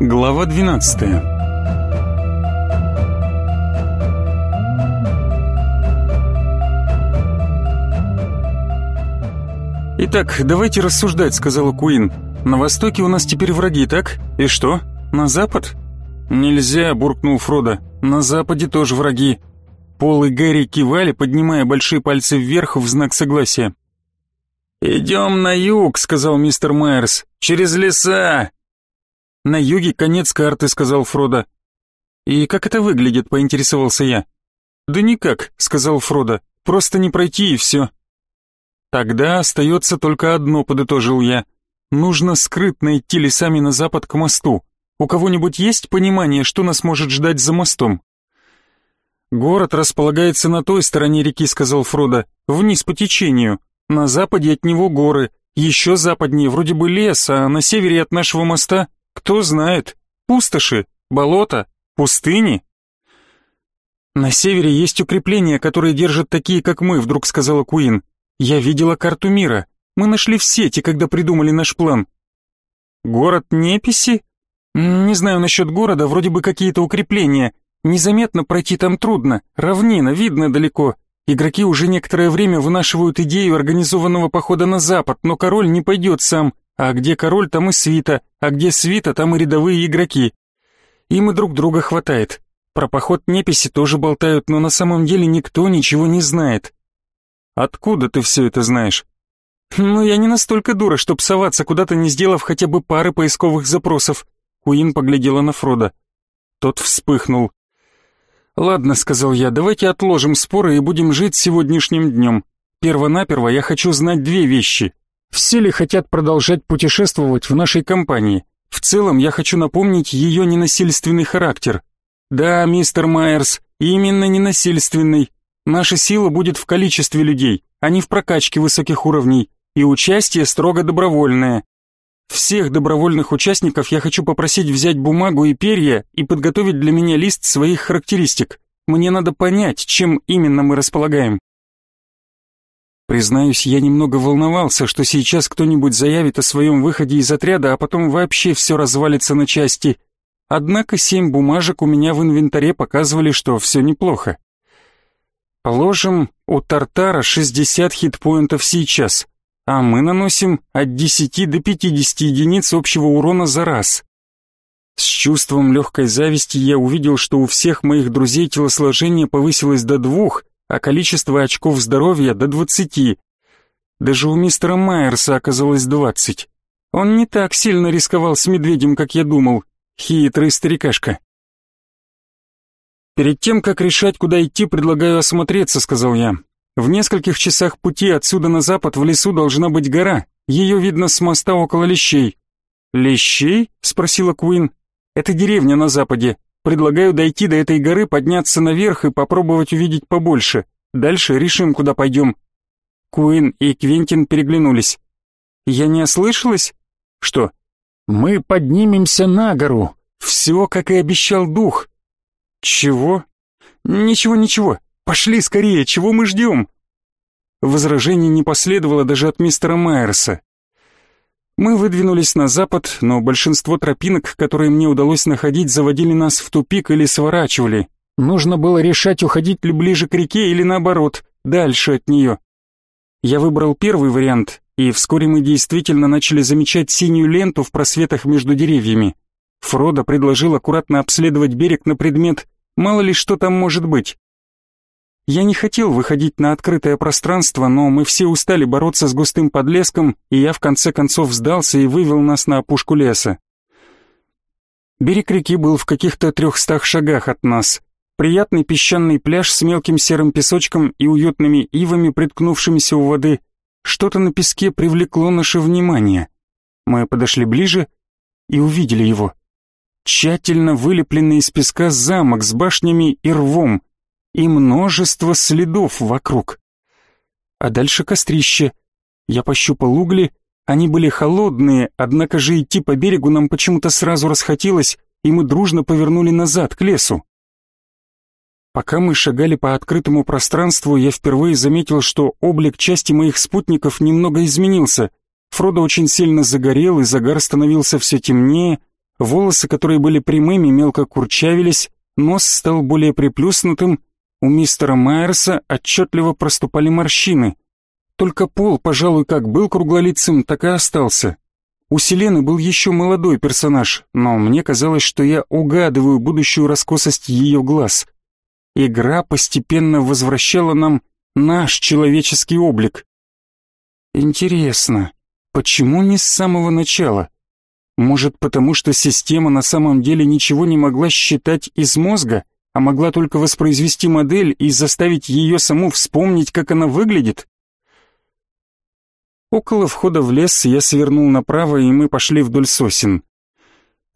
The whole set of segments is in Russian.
Глава 12 «Итак, давайте рассуждать», — сказала Куин. «На востоке у нас теперь враги, так? И что? На запад?» «Нельзя», — буркнул Фродо. «На западе тоже враги». Пол и Гэри кивали, поднимая большие пальцы вверх в знак согласия. «Идем на юг», — сказал мистер Майерс. «Через леса». «На юге конец карты», — сказал Фродо. «И как это выглядит?» — поинтересовался я. «Да никак», — сказал Фродо. «Просто не пройти и все». «Тогда остается только одно», — подытожил я. «Нужно скрытно идти лесами на запад к мосту. У кого-нибудь есть понимание, что нас может ждать за мостом?» «Город располагается на той стороне реки», — сказал Фродо, — «вниз по течению. На западе от него горы, еще западнее вроде бы лес, а на севере от нашего моста, кто знает, пустоши, болота, пустыни». «На севере есть укрепления, которые держат такие, как мы», — вдруг сказала Куин. «Я видела карту мира. Мы нашли в сети, когда придумали наш план». «Город Неписи?» «Не знаю насчет города, вроде бы какие-то укрепления. Незаметно пройти там трудно, равнина, видно далеко. Игроки уже некоторое время вынашивают идею организованного похода на запад, но король не пойдет сам. А где король, там и свита, а где свита, там и рядовые игроки. Им и друг друга хватает. Про поход неписи тоже болтают, но на самом деле никто ничего не знает. Откуда ты все это знаешь? Ну, я не настолько дура, чтоб соваться куда-то, не сделав хотя бы пары поисковых запросов. Куин поглядела на Фрода. Тот вспыхнул. «Ладно», — сказал я, — «давайте отложим споры и будем жить сегодняшним днем. Первонаперво я хочу знать две вещи. Все ли хотят продолжать путешествовать в нашей компании? В целом я хочу напомнить ее ненасильственный характер. Да, мистер Майерс, именно ненасильственный. Наша сила будет в количестве людей, а не в прокачке высоких уровней, и участие строго добровольное. Всех добровольных участников я хочу попросить взять бумагу и перья и подготовить для меня лист своих характеристик. Мне надо понять, чем именно мы располагаем. Признаюсь, я немного волновался, что сейчас кто-нибудь заявит о своем выходе из отряда, а потом вообще все развалится на части. Однако семь бумажек у меня в инвентаре показывали, что все неплохо. Положим, у Тартара 60 хитпоинтов сейчас а мы наносим от 10 до 50 единиц общего урона за раз. С чувством легкой зависти я увидел, что у всех моих друзей телосложение повысилось до двух, а количество очков здоровья до 20. Даже у мистера Майерса оказалось 20. Он не так сильно рисковал с медведем, как я думал. Хитрый старикашка. «Перед тем, как решать, куда идти, предлагаю осмотреться», — сказал я. В нескольких часах пути отсюда на запад в лесу должна быть гора. Ее видно с моста около Лещей. Лещей? спросила Куин. Это деревня на западе. Предлагаю дойти до этой горы, подняться наверх и попробовать увидеть побольше. Дальше решим, куда пойдем. Куин и Квентин переглянулись. Я не ослышалась? Что? Мы поднимемся на гору. Все, как и обещал дух. Чего? Ничего, ничего. Пошли скорее, чего мы ждем?» Возражений не последовало даже от мистера Майерса. Мы выдвинулись на запад, но большинство тропинок, которые мне удалось находить, заводили нас в тупик или сворачивали. Нужно было решать, уходить ли ближе к реке или наоборот, дальше от нее. Я выбрал первый вариант, и вскоре мы действительно начали замечать синюю ленту в просветах между деревьями. Фродо предложил аккуратно обследовать берег на предмет, мало ли что там может быть. Я не хотел выходить на открытое пространство, но мы все устали бороться с густым подлеском, и я в конце концов сдался и вывел нас на опушку леса. Берег реки был в каких-то трехстах шагах от нас. Приятный песчаный пляж с мелким серым песочком и уютными ивами, приткнувшимися у воды. Что-то на песке привлекло наше внимание. Мы подошли ближе и увидели его. Тщательно вылепленный из песка замок с башнями и рвом — и множество следов вокруг. А дальше кострище. Я пощупал угли, они были холодные, однако же идти по берегу нам почему-то сразу расхотелось, и мы дружно повернули назад, к лесу. Пока мы шагали по открытому пространству, я впервые заметил, что облик части моих спутников немного изменился. Фродо очень сильно загорел, и загар становился все темнее, волосы, которые были прямыми, мелко курчавились, нос стал более приплюснутым, у мистера Майерса отчетливо проступали морщины. Только Пол, пожалуй, как был круглолицым, так и остался. У Селены был еще молодой персонаж, но мне казалось, что я угадываю будущую раскосость ее глаз. Игра постепенно возвращала нам наш человеческий облик. Интересно, почему не с самого начала? Может, потому что система на самом деле ничего не могла считать из мозга, а могла только воспроизвести модель и заставить ее саму вспомнить, как она выглядит? Около входа в лес я свернул направо, и мы пошли вдоль сосен.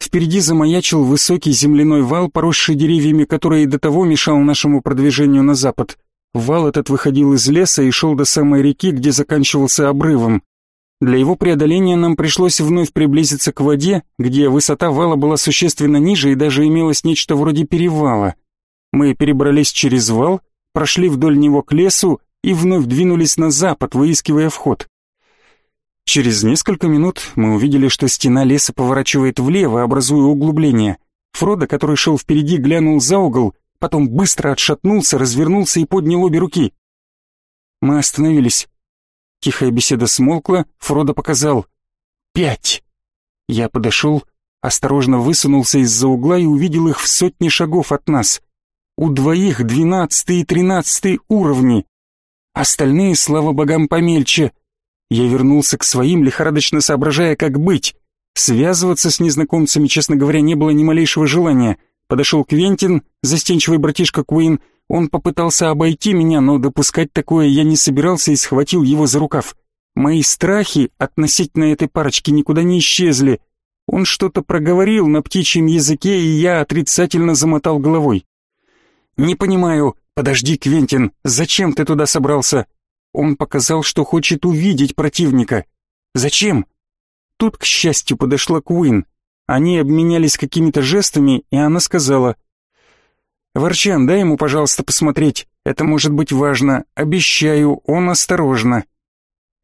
Впереди замаячил высокий земляной вал, поросший деревьями, который до того мешал нашему продвижению на запад. Вал этот выходил из леса и шел до самой реки, где заканчивался обрывом. Для его преодоления нам пришлось вновь приблизиться к воде, где высота вала была существенно ниже и даже имелось нечто вроде перевала. Мы перебрались через вал, прошли вдоль него к лесу и вновь двинулись на запад, выискивая вход. Через несколько минут мы увидели, что стена леса поворачивает влево, образуя углубление. Фродо, который шел впереди, глянул за угол, потом быстро отшатнулся, развернулся и поднял обе руки. Мы остановились. Тихая беседа смолкла, Фродо показал «Пять». Я подошел, осторожно высунулся из-за угла и увидел их в сотне шагов от нас. У двоих двенадцатый и тринадцатый уровни. Остальные, слава богам, помельче. Я вернулся к своим, лихорадочно соображая, как быть. Связываться с незнакомцами, честно говоря, не было ни малейшего желания. Подошел Квентин, застенчивый братишка Куин, он попытался обойти меня, но допускать такое я не собирался и схватил его за рукав. Мои страхи относительно этой парочки никуда не исчезли. Он что-то проговорил на птичьем языке, и я отрицательно замотал головой. «Не понимаю. Подожди, Квентин, зачем ты туда собрался?» Он показал, что хочет увидеть противника. «Зачем?» Тут, к счастью, подошла Куин. Они обменялись какими-то жестами, и она сказала, «Ворчан, дай ему, пожалуйста, посмотреть. Это может быть важно. Обещаю, он осторожно».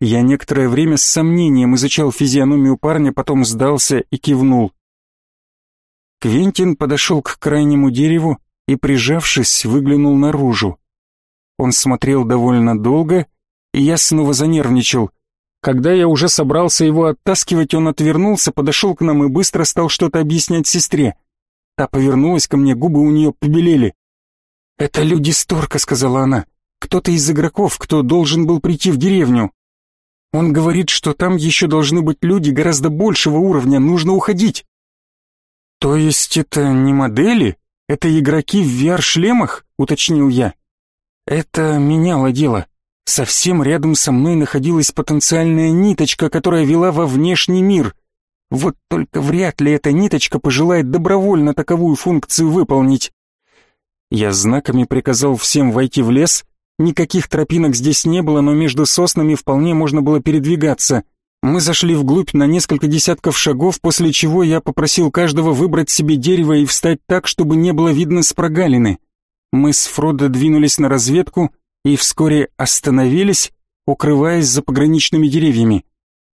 Я некоторое время с сомнением изучал физиономию парня, потом сдался и кивнул. Квентин подошел к крайнему дереву и, прижавшись, выглянул наружу. Он смотрел довольно долго, и я снова занервничал. Когда я уже собрался его оттаскивать, он отвернулся, подошел к нам и быстро стал что-то объяснять сестре. Та повернулась ко мне, губы у нее побелели. «Это люди Сторка», — сказала она. «Кто-то из игроков, кто должен был прийти в деревню. Он говорит, что там еще должны быть люди гораздо большего уровня, нужно уходить». «То есть это не модели? Это игроки в VR-шлемах?» — уточнил я. Это меняло дело. Совсем рядом со мной находилась потенциальная ниточка, которая вела во внешний мир. Вот только вряд ли эта ниточка пожелает добровольно таковую функцию выполнить. Я знаками приказал всем войти в лес. Никаких тропинок здесь не было, но между соснами вполне можно было передвигаться. Мы зашли вглубь на несколько десятков шагов, после чего я попросил каждого выбрать себе дерево и встать так, чтобы не было видно с прогалины. Мы с Фродо двинулись на разведку и вскоре остановились, укрываясь за пограничными деревьями.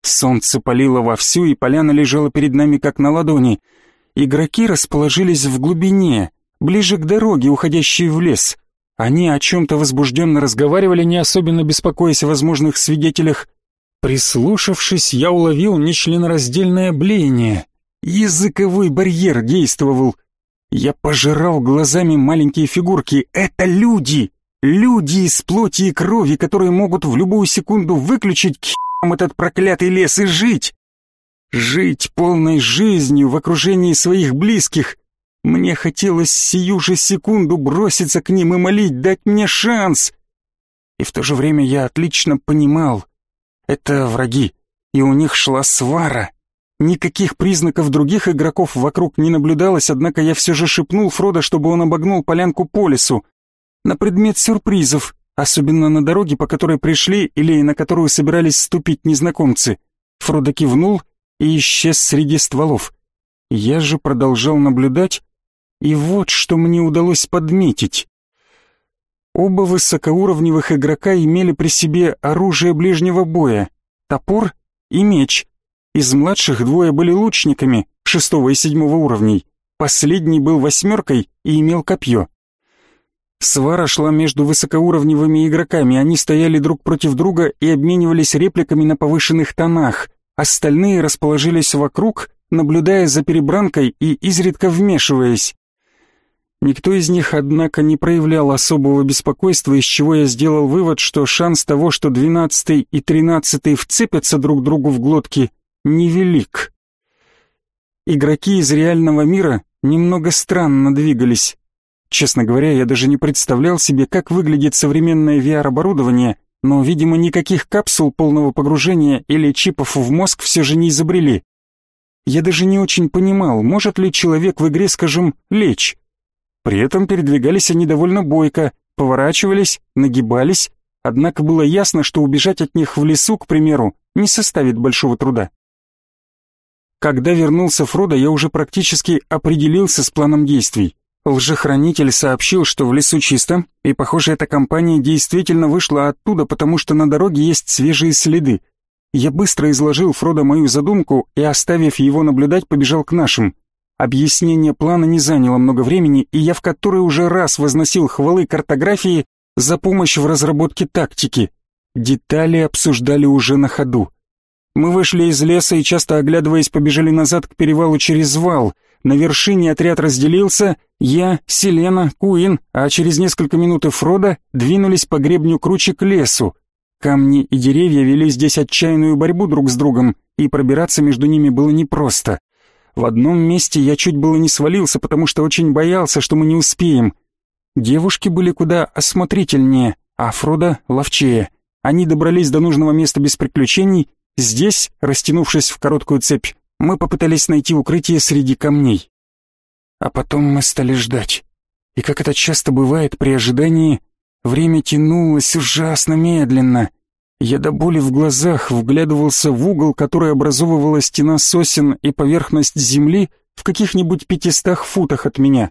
Солнце палило вовсю, и поляна лежала перед нами как на ладони. Игроки расположились в глубине, ближе к дороге, уходящей в лес. Они о чем-то возбужденно разговаривали, не особенно беспокоясь о возможных свидетелях. Прислушавшись, я уловил нечленораздельное блеяние. Языковой барьер действовал. Я пожирал глазами маленькие фигурки. Это люди! Люди из плоти и крови, которые могут в любую секунду выключить к этот проклятый лес и жить. Жить полной жизнью в окружении своих близких. Мне хотелось сию же секунду броситься к ним и молить дать мне шанс. И в то же время я отлично понимал, это враги, и у них шла свара. Никаких признаков других игроков вокруг не наблюдалось, однако я все же шепнул Фродо, чтобы он обогнул полянку по лесу. На предмет сюрпризов, особенно на дороге, по которой пришли или на которую собирались ступить незнакомцы. Фродо кивнул и исчез среди стволов. Я же продолжал наблюдать, и вот что мне удалось подметить. Оба высокоуровневых игрока имели при себе оружие ближнего боя, топор и меч. Из младших двое были лучниками, шестого и седьмого уровней. Последний был восьмеркой и имел копье. Свара шла между высокоуровневыми игроками, они стояли друг против друга и обменивались репликами на повышенных тонах. Остальные расположились вокруг, наблюдая за перебранкой и изредка вмешиваясь. Никто из них, однако, не проявлял особого беспокойства, из чего я сделал вывод, что шанс того, что двенадцатый и тринадцатый вцепятся друг другу в глотки, невелик. Игроки из реального мира немного странно двигались. Честно говоря, я даже не представлял себе, как выглядит современное VR-оборудование, но, видимо, никаких капсул полного погружения или чипов в мозг все же не изобрели. Я даже не очень понимал, может ли человек в игре, скажем, лечь. При этом передвигались они довольно бойко, поворачивались, нагибались, однако было ясно, что убежать от них в лесу, к примеру, не составит большого труда. Когда вернулся Фродо, я уже практически определился с планом действий. Лжехранитель сообщил, что в лесу чисто, и, похоже, эта компания действительно вышла оттуда, потому что на дороге есть свежие следы. Я быстро изложил Фродо мою задумку и, оставив его наблюдать, побежал к нашим. Объяснение плана не заняло много времени, и я в который уже раз возносил хвалы картографии за помощь в разработке тактики. Детали обсуждали уже на ходу. Мы вышли из леса и, часто оглядываясь, побежали назад к перевалу через вал. На вершине отряд разделился, я, Селена, Куин, а через несколько минут и Фрода двинулись по гребню круче к лесу. Камни и деревья вели здесь отчаянную борьбу друг с другом, и пробираться между ними было непросто. В одном месте я чуть было не свалился, потому что очень боялся, что мы не успеем. Девушки были куда осмотрительнее, а Фрода ловчее. Они добрались до нужного места без приключений Здесь, растянувшись в короткую цепь, мы попытались найти укрытие среди камней. А потом мы стали ждать. И как это часто бывает при ожидании, время тянулось ужасно медленно. Я до боли в глазах вглядывался в угол, который образовывала стена сосен и поверхность земли в каких-нибудь пятистах футах от меня.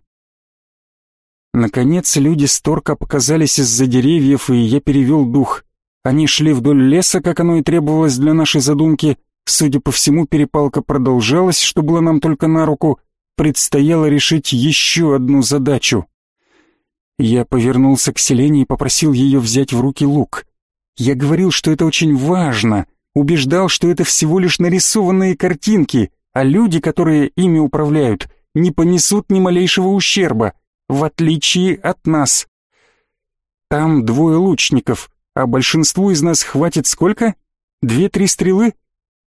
Наконец люди Сторка показались из-за деревьев, и я перевел дух. Они шли вдоль леса, как оно и требовалось для нашей задумки. Судя по всему, перепалка продолжалась, что было нам только на руку. Предстояло решить еще одну задачу. Я повернулся к Селене и попросил ее взять в руки лук. Я говорил, что это очень важно, убеждал, что это всего лишь нарисованные картинки, а люди, которые ими управляют, не понесут ни малейшего ущерба, в отличие от нас. Там двое лучников, а большинству из нас хватит сколько? Две-три стрелы?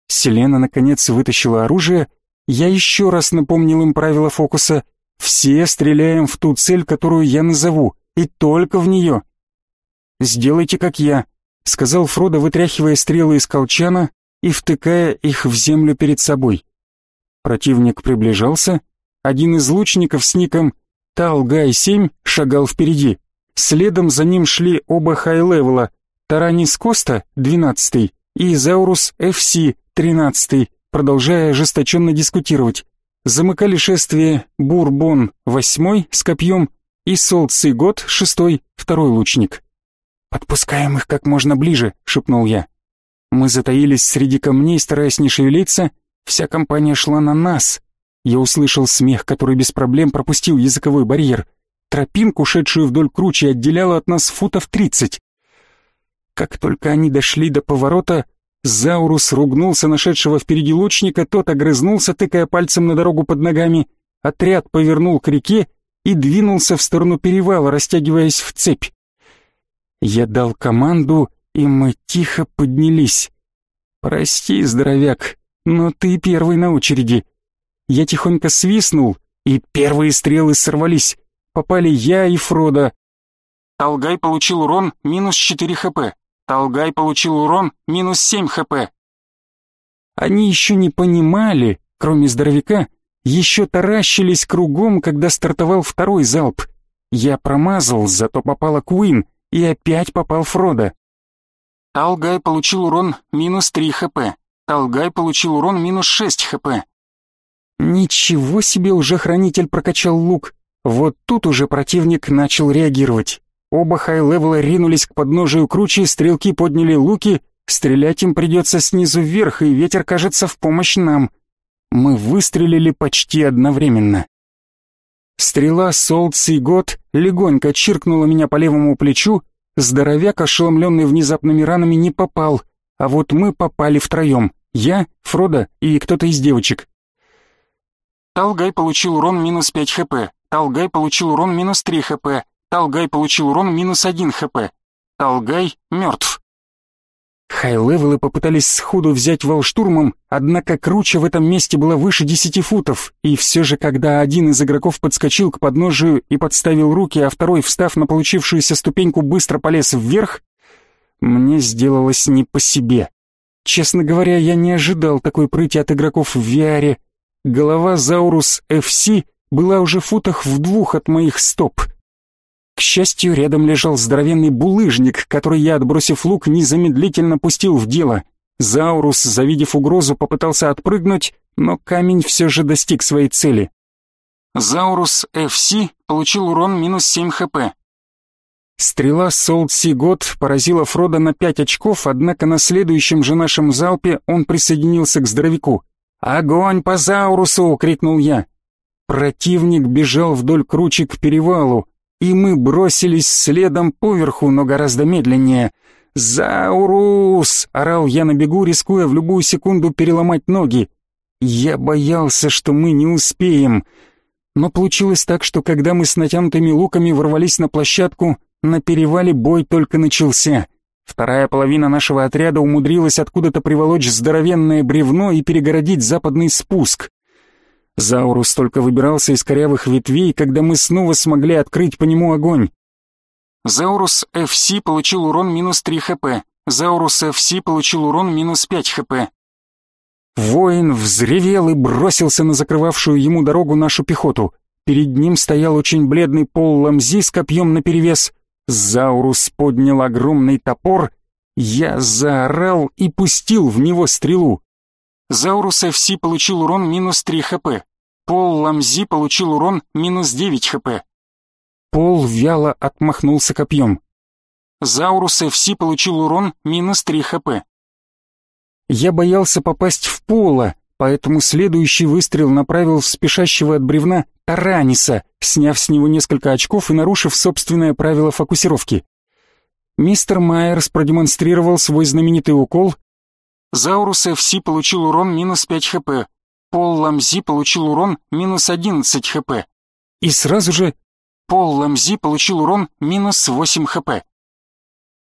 Селена, наконец, вытащила оружие. Я еще раз напомнил им правила фокуса. Все стреляем в ту цель, которую я назову, и только в нее. «Сделайте, как я», — сказал Фродо, вытряхивая стрелы из колчана и втыкая их в землю перед собой. Противник приближался. Один из лучников с ником Талгай-7 шагал впереди. Следом за ним шли оба хай-левела, Таранис Коста, 12 и Заурус FC, 13 продолжая ожесточенно дискутировать. Замыкали шествие Бурбон, 8 с копьем, и Солций Год, 6 второй лучник. «Подпускаем их как можно ближе», — шепнул я. Мы затаились среди камней, стараясь не шевелиться, вся компания шла на нас. Я услышал смех, который без проблем пропустил языковой барьер — Тропинку, шедшую вдоль кручи, отделяла от нас футов тридцать. Как только они дошли до поворота, Заурус ругнулся нашедшего впереди лучника, тот огрызнулся, тыкая пальцем на дорогу под ногами. Отряд повернул к реке и двинулся в сторону перевала, растягиваясь в цепь. Я дал команду, и мы тихо поднялись. «Прости, здоровяк, но ты первый на очереди». Я тихонько свистнул, и первые стрелы сорвались попали я и Фродо. Талгай получил урон минус 4 хп. Талгай получил урон минус 7 хп. Они еще не понимали, кроме здоровяка, еще таращились кругом, когда стартовал второй залп. Я промазал, зато попала Куин, и опять попал Фродо. Талгай получил урон минус 3 хп. Талгай получил урон минус 6 хп. Ничего себе уже хранитель прокачал лук. Вот тут уже противник начал реагировать. Оба хай-левела ринулись к подножию кручи, стрелки подняли луки, Стрелять им придется снизу вверх, и ветер кажется в помощь нам. Мы выстрелили почти одновременно. Стрела Солтси Год легонько чиркнула меня по левому плечу, здоровяк, ошеломленный внезапными ранами, не попал, а вот мы попали втроем. Я, Фродо и кто-то из девочек. Талгай получил урон минус 5 хп. Талгай получил урон минус 3 хп. Талгай получил урон минус 1 хп. Талгай мертв. Хай-левелы попытались сходу взять вал штурмом, однако круча в этом месте было выше 10 футов, и все же, когда один из игроков подскочил к подножию и подставил руки, а второй, встав на получившуюся ступеньку, быстро полез вверх, мне сделалось не по себе. Честно говоря, я не ожидал такой прыти от игроков в VR, Голова Заурус FC была уже в футах в двух от моих стоп. К счастью, рядом лежал здоровенный булыжник, который я, отбросив лук, незамедлительно пустил в дело. Заурус, завидев угрозу, попытался отпрыгнуть, но камень все же достиг своей цели. Заурус FC получил урон минус 7 хп. Стрела Солт Сигот поразила Фрода на 5 очков, однако на следующем же нашем залпе он присоединился к здоровяку. «Огонь по Заурусу!» — крикнул я. Противник бежал вдоль кручи к перевалу, и мы бросились следом поверху, но гораздо медленнее. «Заурус!» — орал я на бегу, рискуя в любую секунду переломать ноги. Я боялся, что мы не успеем. Но получилось так, что когда мы с натянутыми луками ворвались на площадку, на перевале бой только начался — Вторая половина нашего отряда умудрилась откуда-то приволочь здоровенное бревно и перегородить западный спуск. Заурус только выбирался из корявых ветвей, когда мы снова смогли открыть по нему огонь. Заурус FC получил урон минус 3 хп. Заурус FC получил урон минус 5 хп. Воин взревел и бросился на закрывавшую ему дорогу нашу пехоту. Перед ним стоял очень бледный пол ламзи с копьем наперевес. Заурус поднял огромный топор, я заорал и пустил в него стрелу. Заурус FC получил урон минус 3 хп. Пол Ламзи получил урон минус 9 хп. Пол вяло отмахнулся копьем. Заурус FC получил урон минус 3 хп. Я боялся попасть в Пола, поэтому следующий выстрел направил в спешащего от бревна Тараниса, сняв с него несколько очков и нарушив собственное правило фокусировки. Мистер Майерс продемонстрировал свой знаменитый укол. Заурус FC получил урон минус 5 хп. Пол Ламзи получил урон минус 11 хп. И сразу же Пол Ламзи получил урон минус 8 хп.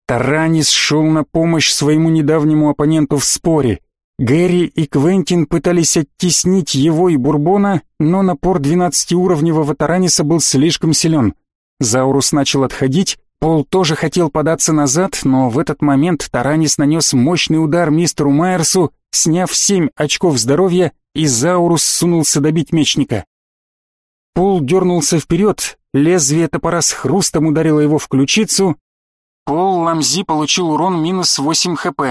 Таранис шел на помощь своему недавнему оппоненту в споре. Гэри и Квентин пытались оттеснить его и Бурбона, но напор двенадцатиуровневого Тараниса был слишком силен. Заурус начал отходить, Пол тоже хотел податься назад, но в этот момент Таранис нанес мощный удар мистеру Майерсу, сняв семь очков здоровья, и Заурус сунулся добить мечника. Пол дернулся вперед, лезвие топора с хрустом ударило его в ключицу. Пол Ламзи получил урон минус 8 хп.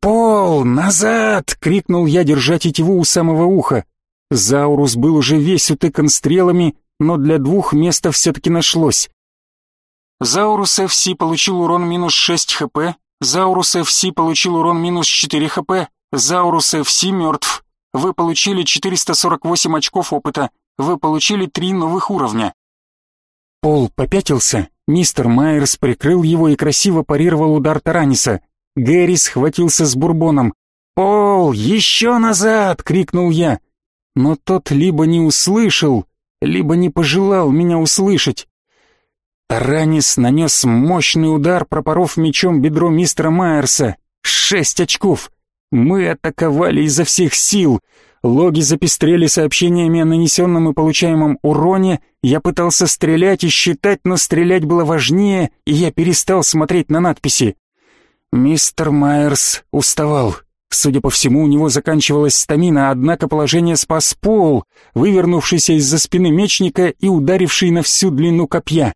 «Пол, назад!» — крикнул я, держа тетиву у самого уха. Заурус был уже весь утыкан стрелами, но для двух места все-таки нашлось. Заурус FC получил урон минус 6 хп, Заурус FC получил урон минус 4 хп, Заурус FC мертв. Вы получили 448 очков опыта, вы получили три новых уровня. Пол попятился, мистер Майерс прикрыл его и красиво парировал удар Тараниса. Гэри схватился с бурбоном. «Пол, еще назад!» — крикнул я. Но тот либо не услышал, либо не пожелал меня услышать. Таранис нанес мощный удар, пропоров мечом бедро мистера Майерса. Шесть очков. Мы атаковали изо всех сил. Логи запестрели сообщениями о нанесенном и получаемом уроне. Я пытался стрелять и считать, но стрелять было важнее, и я перестал смотреть на надписи. Мистер Майерс уставал. Судя по всему, у него заканчивалась стамина, однако положение спас пол, вывернувшийся из-за спины мечника и ударивший на всю длину копья.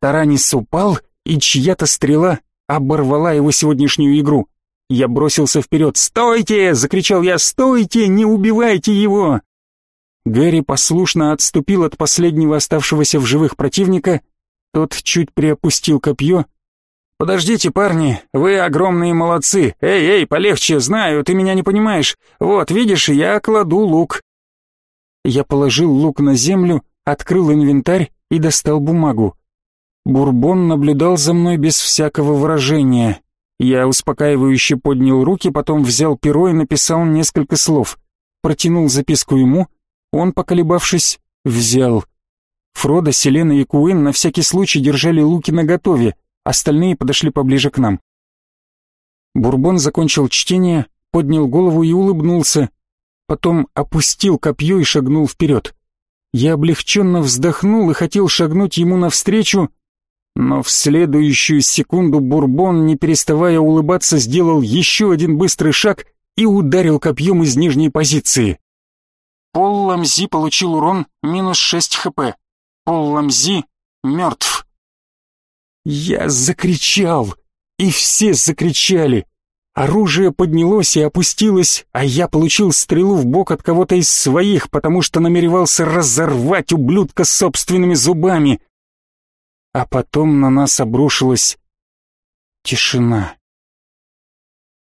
Таранис упал, и чья-то стрела оборвала его сегодняшнюю игру. Я бросился вперед. «Стойте!» — закричал я. «Стойте! Не убивайте его!» Гэри послушно отступил от последнего оставшегося в живых противника. Тот чуть приопустил копье, «Подождите, парни, вы огромные молодцы! Эй, эй, полегче, знаю, ты меня не понимаешь. Вот, видишь, я кладу лук». Я положил лук на землю, открыл инвентарь и достал бумагу. Бурбон наблюдал за мной без всякого выражения. Я успокаивающе поднял руки, потом взял перо и написал несколько слов. Протянул записку ему, он, поколебавшись, взял. Фродо, Селена и Куин на всякий случай держали луки наготове, остальные подошли поближе к нам. Бурбон закончил чтение, поднял голову и улыбнулся, потом опустил копье и шагнул вперед. Я облегченно вздохнул и хотел шагнуть ему навстречу, но в следующую секунду Бурбон, не переставая улыбаться, сделал еще один быстрый шаг и ударил копьем из нижней позиции. Пол Ламзи получил урон минус 6 хп. Пол Ламзи мертв. Я закричал, и все закричали. Оружие поднялось и опустилось, а я получил стрелу в бок от кого-то из своих, потому что намеревался разорвать ублюдка собственными зубами. А потом на нас обрушилась тишина.